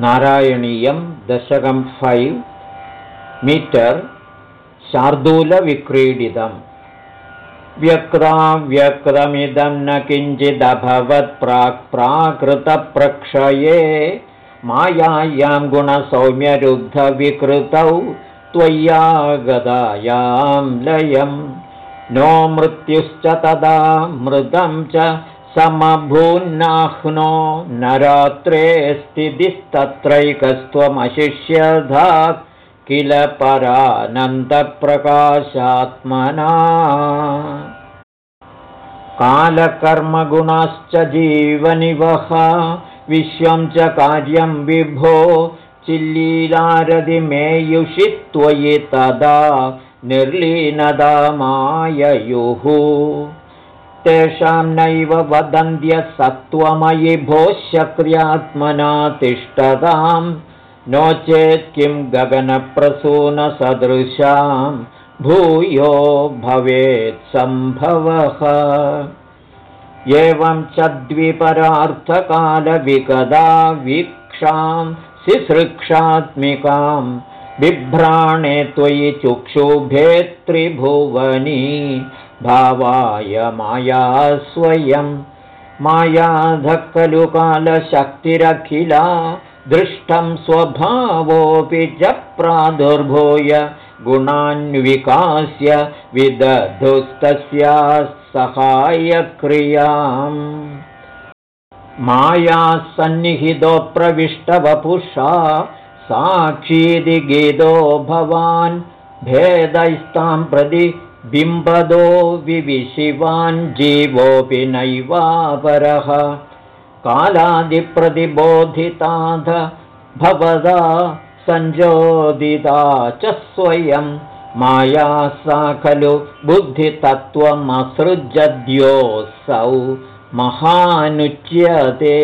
नारायणीयं दशकं five metre शार्दूलविक्रीडितम्। व्यक्ताव्यक्तमिदं न किञ्चिदभवत् प्राक् प्राकृतप्रक्षये मायायां गुणसौम्यरुद्धविकृतौ त्वय्यागदायां लयं। नो मृत्युश्च तदा मृतं च समभून्नाह्नो न रात्रे स्थितिस्तत्रैकस्त्वमशिष्यधा किल परानन्दप्रकाशात्मना। कालकर्मगुणाश्च जीवनिवः विश्वं च कार्यं विभो चिल्लीलारदिमेयुषि त्वयि तदा निर्लीनदामाययुः तेषां नैव वदन्त्यसत्त्वमयि भोश्चक्र्यात्मना तिष्ठताम्। नो चेत् किं गगनप्रसूनसदृशां भूयो भवेत्सम्भवः एवं च द्विपरार्थकालविकदा वीक्षां शिसृक्षात्मिकां बिभ्राणे त्वयि चुक्षुभे त्रिभुवनी भावाय माया स्वयं। मायाधः खलु कालशक्तिरखिला दृष्टं स्वभावोऽपि च प्रादुर्भूय गुणान्विकास्य विदधुस्तस्या सहायक्रियाम् मायासन्निहितो प्रविष्टवपुषा साक्षीदिगीतो भवान् भेदैस्तां प्रति बिम्बदो विविशिवान् जीवोऽपि नैवापरः कालादिप्रतिबोधिताध भवदा सञ्जोदिता च स्वयं। माया सा खलु बुद्धितत्त्वमसृजद्योऽसौ महानुच्यते।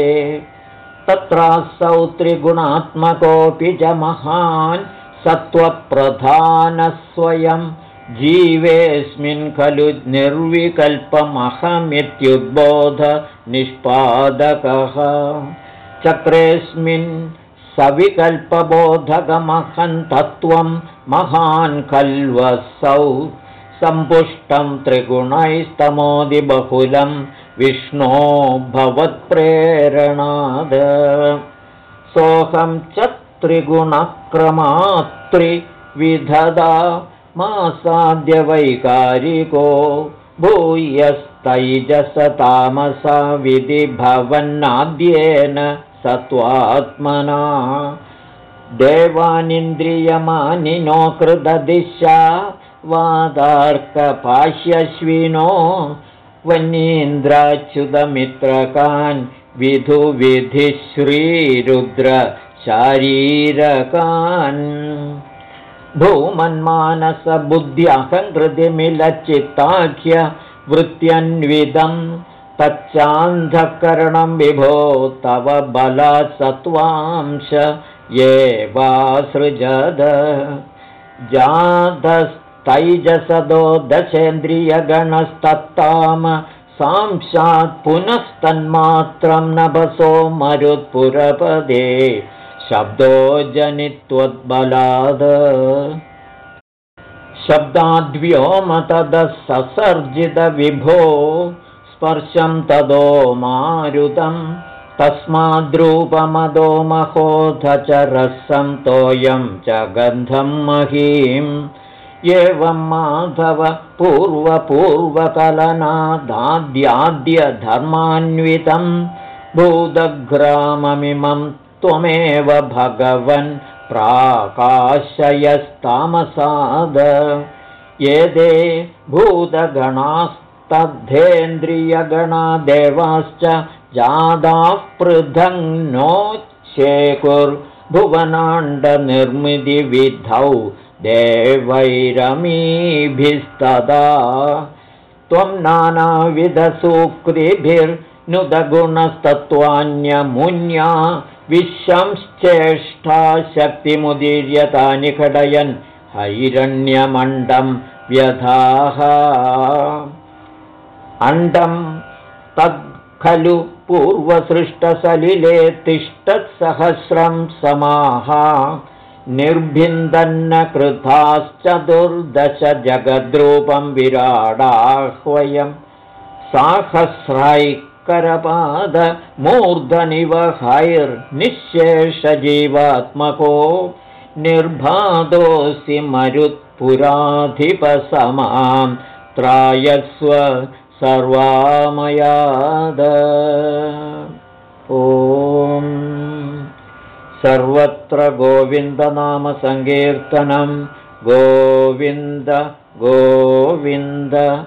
तत्रासौ त्रिगुणात्मकोऽपि च महान् सत्त्वप्रधानस्वयं जीवेऽस्मिन् खलु निर्विकल्पमहमित्युद्बोधनिष्पादकः चक्रेऽस्मिन् सविकल्पबोधकमहं तत्त्वं महान् खल्वसौ सम्पुष्टं त्रिगुणैस्तमोदिबहुलं विष्णो भवत्प्रेरणाद सोऽहं च त्रिगुणक्रमात्रिविधदा मासाद्यवैकारिको भूयस्तैजसतामसा विधिभवन्नाद्येन सत्त्वात्मना देवानिन्द्रियमानिनो कृतदिशा वादार्कपाह्यश्विनो वन्यीन्द्राच्युतमित्रकान् विधुविधिश्रीरुद्रशारीरकान् भूमन्मानसबुद्ध्यहङ्कृतिमिलच्चित्ताख्य वृत्त्यन्विदं तच्चान्धकरणं विभो तव बलसत्त्वांश ये वा सृजद। जातस्तैजसदो दशेन्द्रियगणस्तत्ताम सांशात् पुनस्तन्मात्रं नभसो मरुत्पुरपदे शब्दो जनित्वद्बलाद। शब्दाद्व्योमतदः ससर्जितविभो स्पर्शं तदो मारुतं तस्माद्रूपमदो महोऽथ च रसं तोयं च गन्धं महीम् एवं माधव पूर्वपूर्वकलनादाद्याद्यधर्मान्वितं भूतग्राममिमं त्वमेव भगवन् प्राकाशयस्तामसाद। एते भूतगणास्तद्धेन्द्रियगणा देवाश्च जादाः पृथङ् नोच्छेकुर्भुवनाण्डनिर्मितिविधौ देवैरमीभिस्तदा। त्वं नानाविधसूक्तिभिर्नुदगुणस्तत्त्वान्यमुन्या विश्वंश्चेष्टा शक्तिमुदीर्यतानि खडयन् हैरण्यमण्डं व्यधाः। अण्डं तत् खलु पूर्वसृष्टसलिले तिष्ठत्सहस्रं समाः। निर्भिन्दन्न कृताश्चतुर्दश जगद्रूपं विराडाह्वयं हैर्निःशेषजीवात्मको निर्बाधोऽसि मरुत्पुराधिपसमां त्रायस्व सर्वामयाद। ॐ सर्वत्र गोविन्दनामसङ्कीर्तनं। गोविन्द गोविन्द